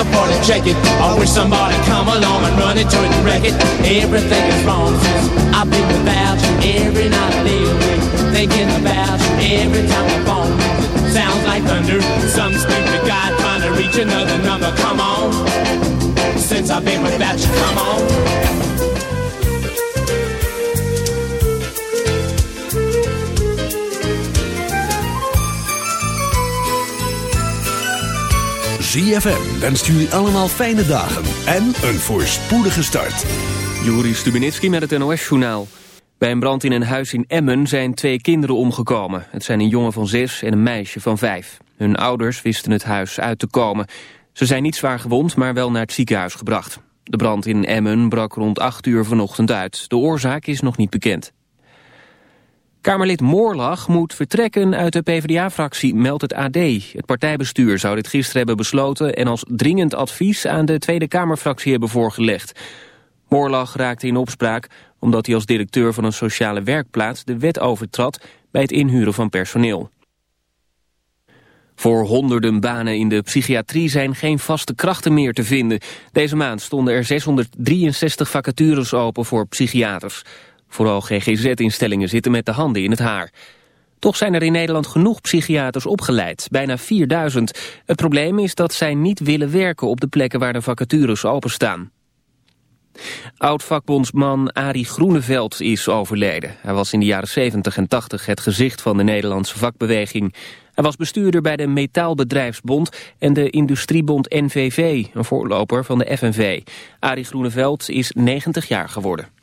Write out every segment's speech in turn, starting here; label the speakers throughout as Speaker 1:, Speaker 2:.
Speaker 1: a party, check it. I wish somebody come along and run into it and wreck it. Everything is wrong since I've been without you. Every night I lay awake thinking about you. Every time the phone sounds like thunder. Some stupid guy trying to reach another number. Come on, since I've been without you, come on.
Speaker 2: ZFM wenst jullie allemaal fijne dagen en een voorspoedige start.
Speaker 3: Juri Stubenitski met het NOS-journaal. Bij een brand in een huis in Emmen zijn twee kinderen omgekomen. Het zijn een jongen van zes en een meisje van vijf. Hun ouders wisten het huis uit te komen. Ze zijn niet zwaar gewond, maar wel naar het ziekenhuis gebracht. De brand in Emmen brak rond 8 uur vanochtend uit. De oorzaak is nog niet bekend. Kamerlid Moorlag moet vertrekken uit de PvdA-fractie, meldt het AD. Het partijbestuur zou dit gisteren hebben besloten... en als dringend advies aan de Tweede Kamerfractie hebben voorgelegd. Moorlag raakte in opspraak omdat hij als directeur van een sociale werkplaats... de wet overtrad bij het inhuren van personeel. Voor honderden banen in de psychiatrie zijn geen vaste krachten meer te vinden. Deze maand stonden er 663 vacatures open voor psychiaters... Vooral GGZ-instellingen zitten met de handen in het haar. Toch zijn er in Nederland genoeg psychiaters opgeleid, bijna 4000. Het probleem is dat zij niet willen werken op de plekken waar de vacatures openstaan. Oud-vakbondsman Arie Groeneveld is overleden. Hij was in de jaren 70 en 80 het gezicht van de Nederlandse vakbeweging. Hij was bestuurder bij de Metaalbedrijfsbond en de Industriebond NVV, een voorloper van de FNV. Arie Groeneveld is 90 jaar geworden.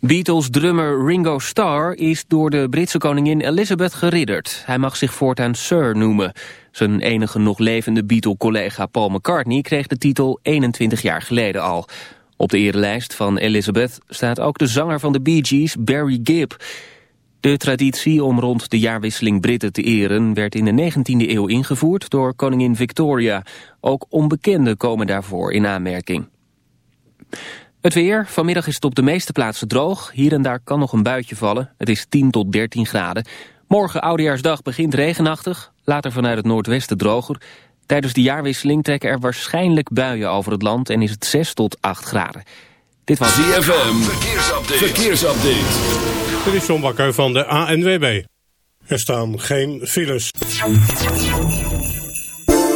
Speaker 3: Beatles-drummer Ringo Starr is door de Britse koningin Elizabeth geridderd. Hij mag zich voortaan Sir noemen. Zijn enige nog levende Beatle-collega Paul McCartney kreeg de titel 21 jaar geleden al. Op de erelijst van Elizabeth staat ook de zanger van de Bee Gees, Barry Gibb. De traditie om rond de jaarwisseling Britten te eren werd in de 19e eeuw ingevoerd door koningin Victoria. Ook onbekenden komen daarvoor in aanmerking. Het weer. Vanmiddag is het op de meeste plaatsen droog. Hier en daar kan nog een buitje vallen. Het is 10 tot 13 graden. Morgen, Oudejaarsdag, begint regenachtig. Later vanuit het noordwesten droger. Tijdens de jaarwisseling trekken er waarschijnlijk buien over het land... en is het 6 tot 8 graden.
Speaker 2: Dit was ZFM. Verkeersupdate. Verkeersupdate.
Speaker 4: Dit is John Bakker van de ANWB. Er staan geen files.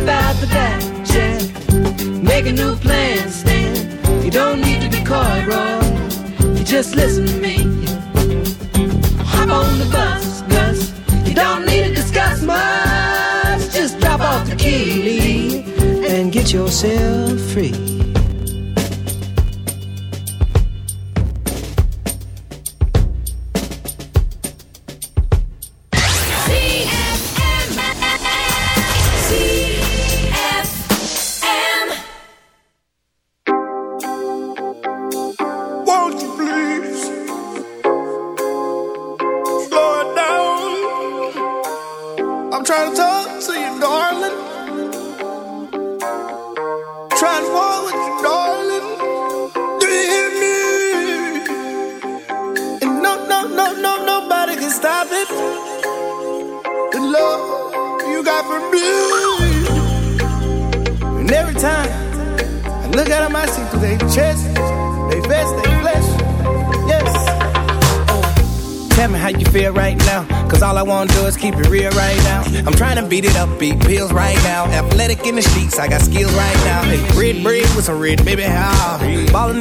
Speaker 5: Slip out the back, Jack. Make a new plan, Stan. You don't need to be coy, Roy. You just listen to me. Hop on the bus, Gus. You don't need to discuss much. Just drop off the key, and get yourself free.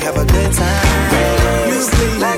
Speaker 6: Have a good, time. Please, let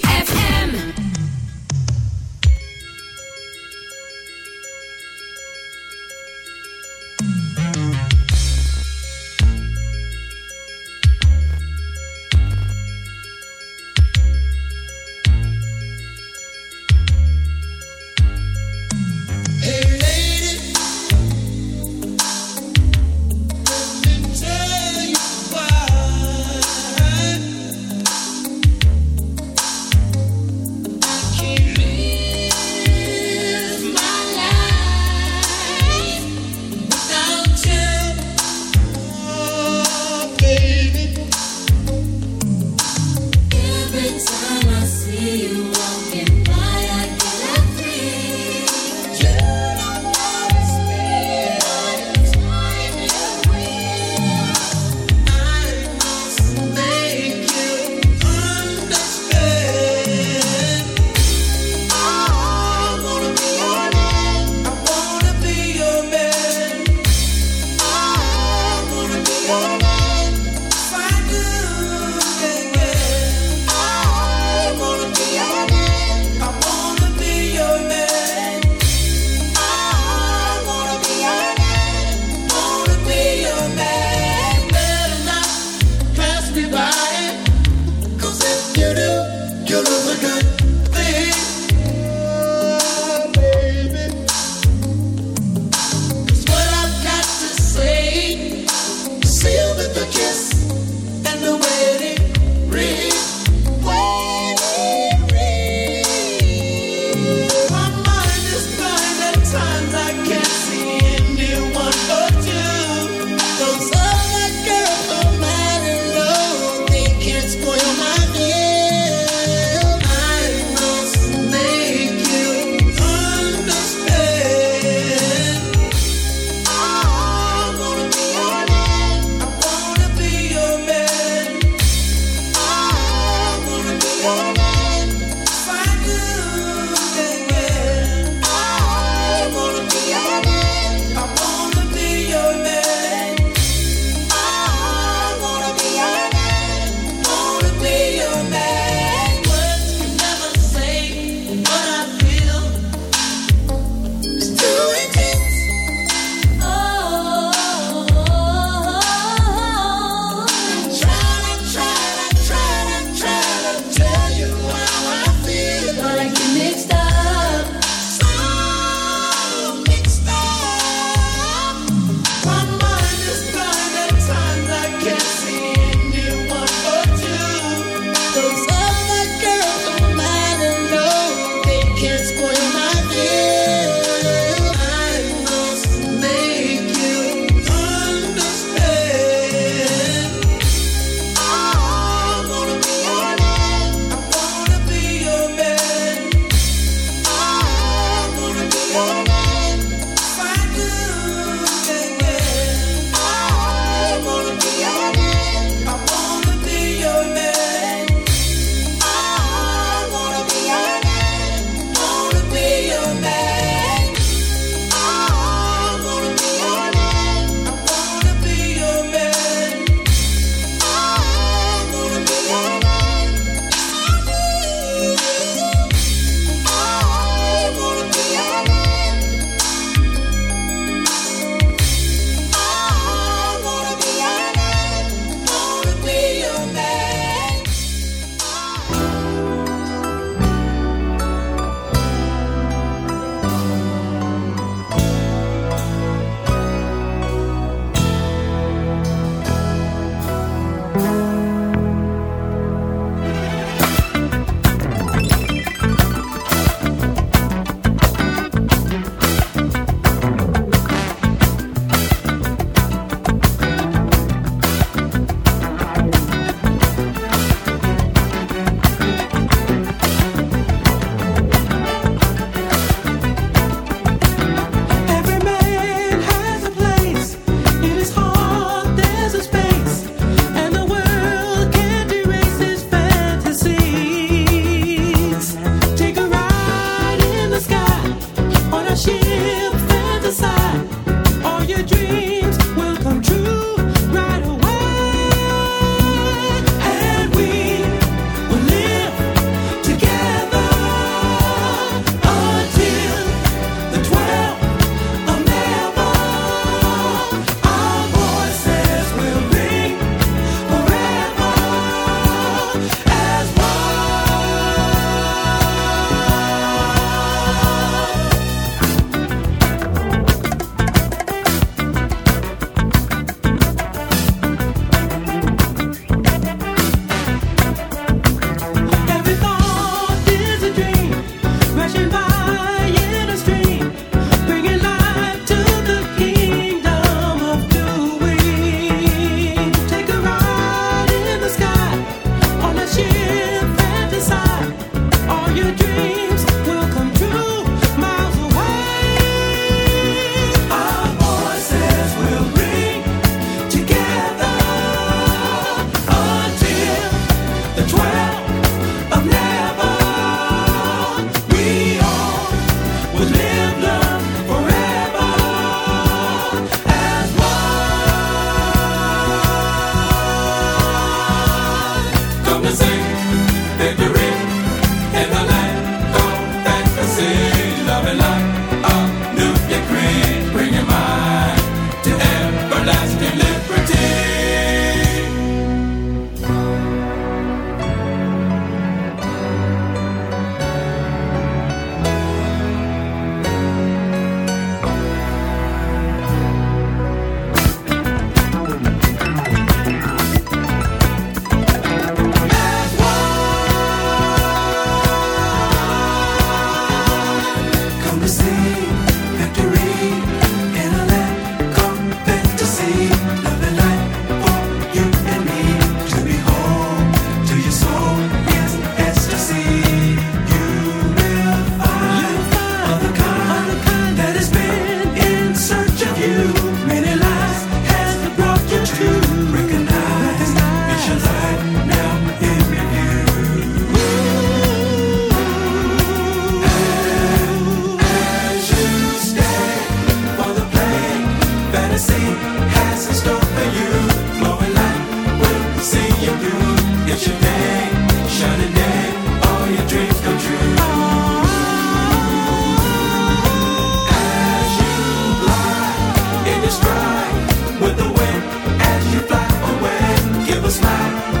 Speaker 7: smile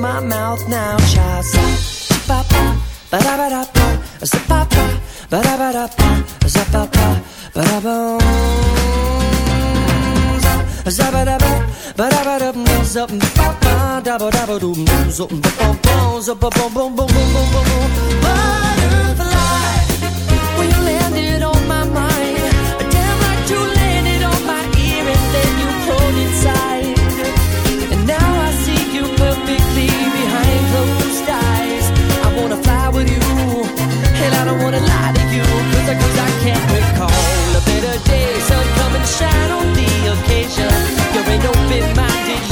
Speaker 8: My mouth now, child. Ba ba ba da ba da ba, ba ba ba da ba da ba, ba ba ba da ba. Zabba-dabba, ba-dabba-dum, zup, ba-ba, dabba-dabba-dum, zup, ba-bum-bum, zup, ba-bum-bum-bum-bum-bum-bum. Butterfly, when you landed on my mind, damn like you landed on my ear and then you pulled inside. I don't wanna lie to I, can't recall a better day. Sun shine on the occasion. You're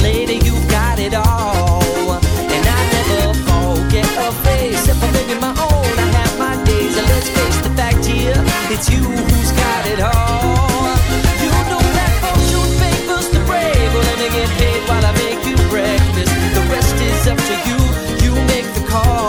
Speaker 8: lady, you got it all. And I never forget a face. If I'm living my own, I have my days. Let's face the fact here, it's you who's got it all. You know that fortune favors the brave. Well, while I make you breakfast. The rest is up to you. You make the call.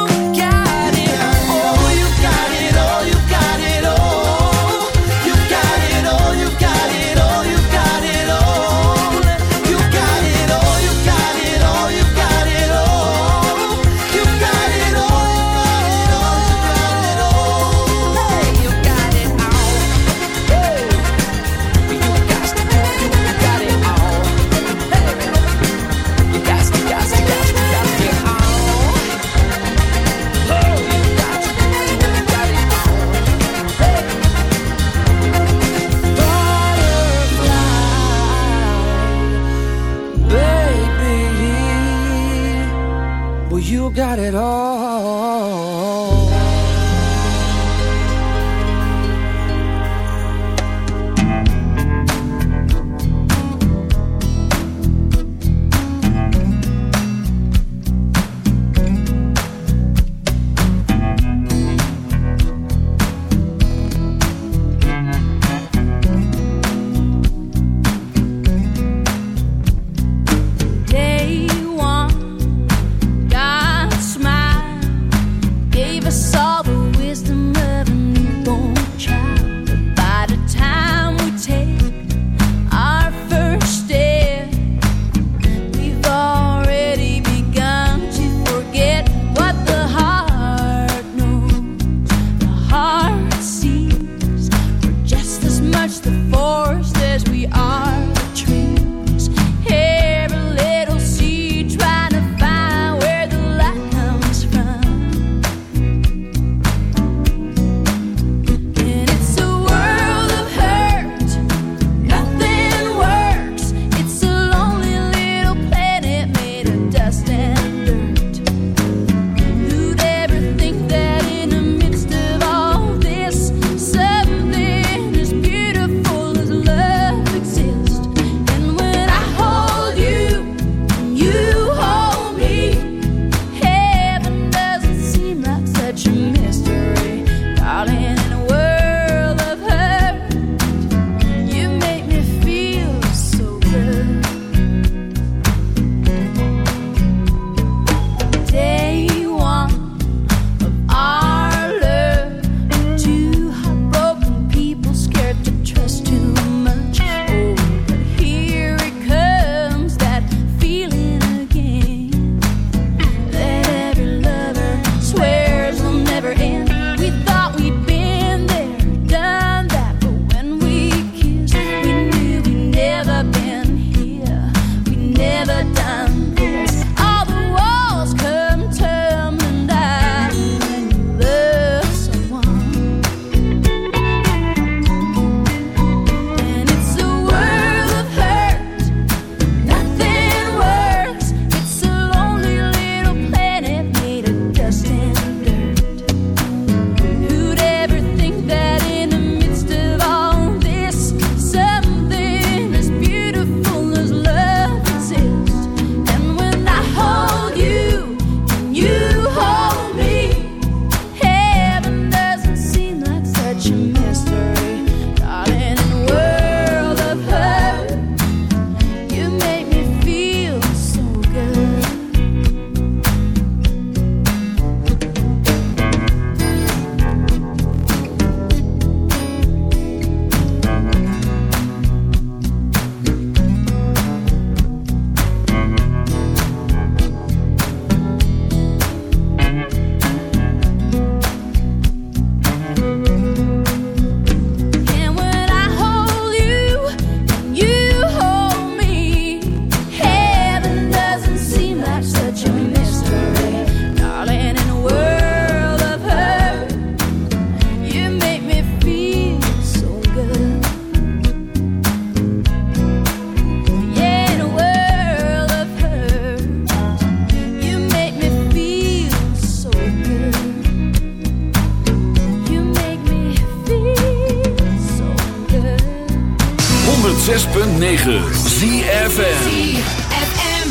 Speaker 2: 106.9 ZFM
Speaker 9: ZFM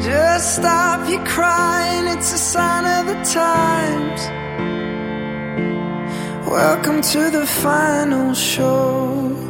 Speaker 10: Just stop your crying It's a sign of the times. Welcome to the final show.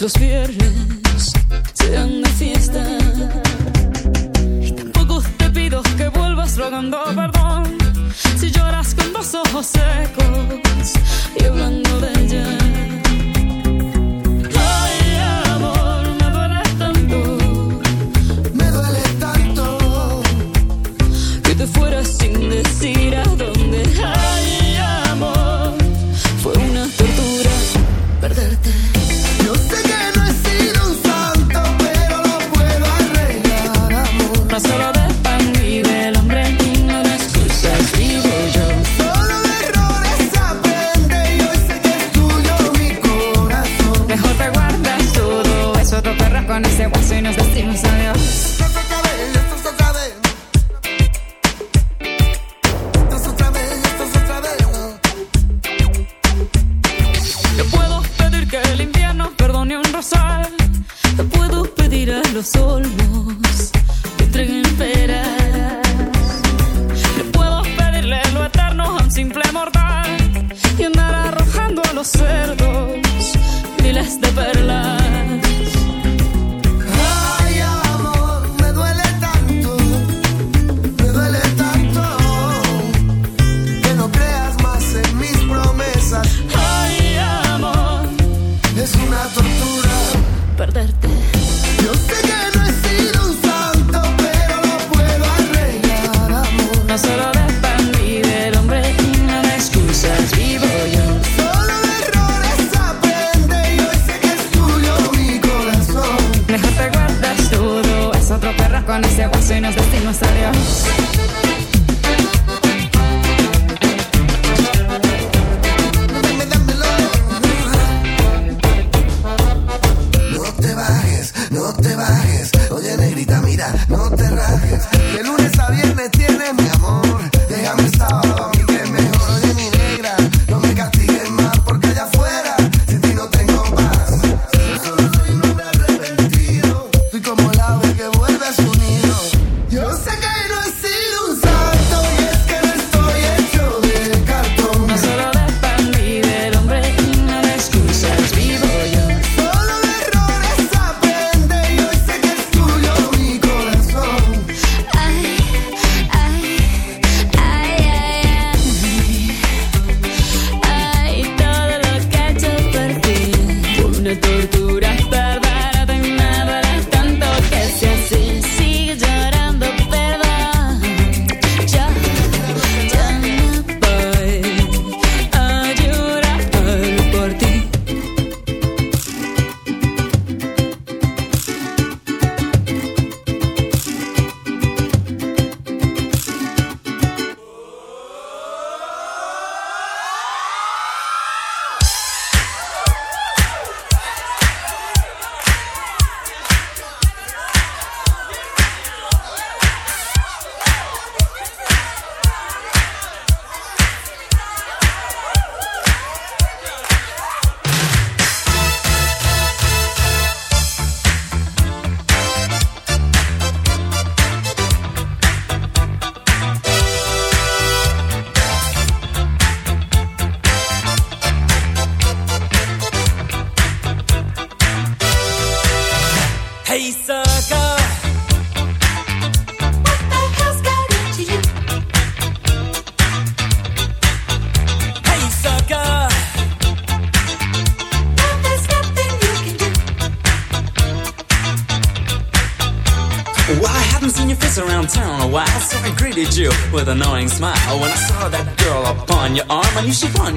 Speaker 11: Los viernes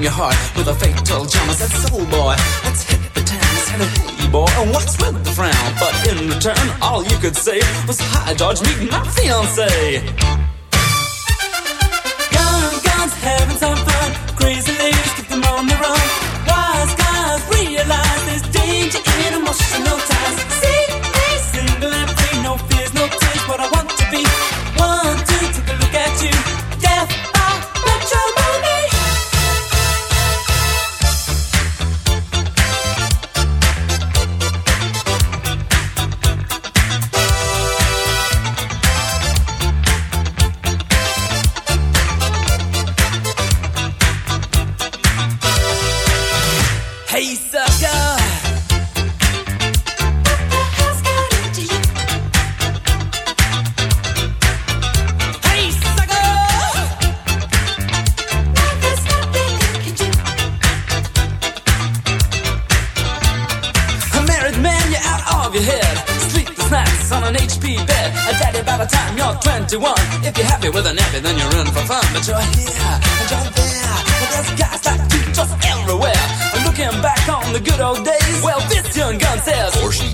Speaker 7: your heart with a fatal charm. I said, Soul boy, let's hit the town. I said, Hey boy, And what's with the frown? But in return, all you could say was, Hi, George, meet of your head. Sleepless nights on an HP bed. A daddy by the time you're 21. If you're happy with a nappy, then you're in for fun. But you're here and you're there. And there's guys like you just everywhere. Looking back on the good old days, well, this young gun says, Portion pays.